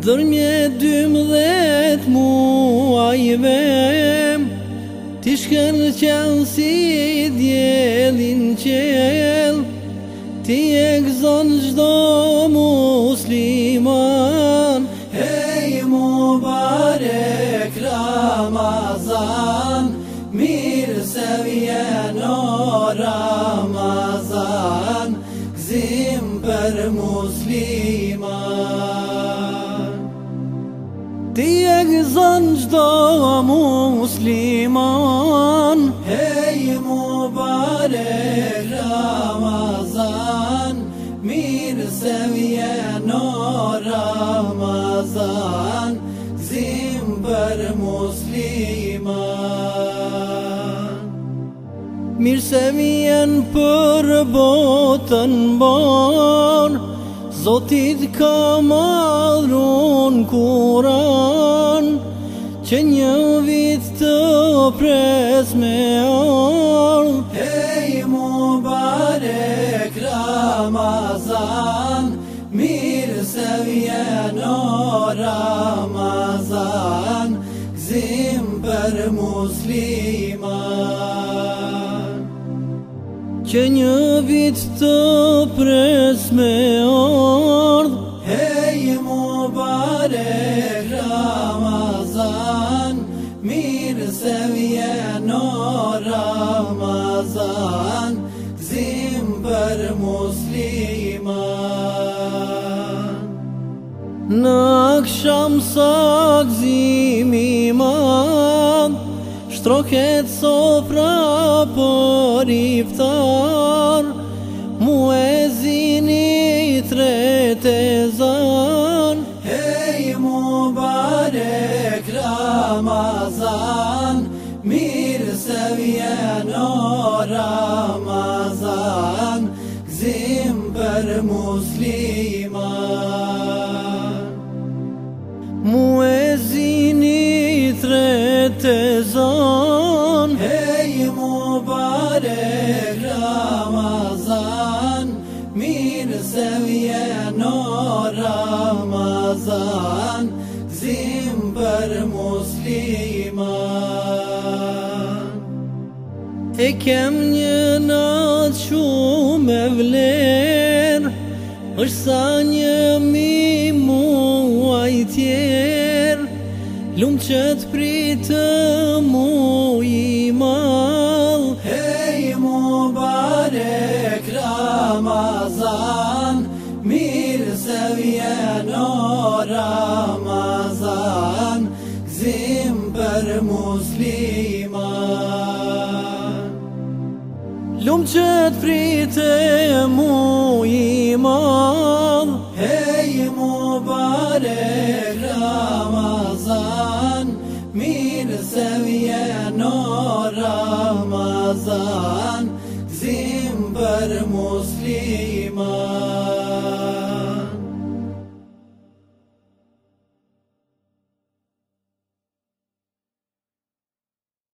Dërmje 12 dhejtë Ti shkër qënë si djelin qel Ti e gëzon qdo musliman Hej mu barek Ramazan Mirë se vjeno Ramazan Gzim për mua Ti e gëzën qdo musliman Hej mu bare Ramazan Mirë se o Ramazan Zim për musliman Mirë se për botën bon bon Zotit ka madhron kuran Që një vit të pres me ar Hej mu Ramazan Mirë se vjen Ramazan Gzim për muslimat që një vit të pres me ardh Heje mu Ramazan mirësevje në Ramazan Zim për musliman Në akshamsak zimi ma اشتراکت صفرا پاریفتار موزینی ترتزان هی مبارک رمضان میرسوینا رمضان زیم بر مسلمان موزینی mübarek Ramazan Mir seviye no Ramazan Zim per musliman Ekem një natë shumë e vlerë është mi muaj Lumë që pritë mu i mal Hej mu barek Ramazan Mirë se vjen Ramazan Gzim për muslima Lumë që pritë mu i mal Hej mu than Zim për musliman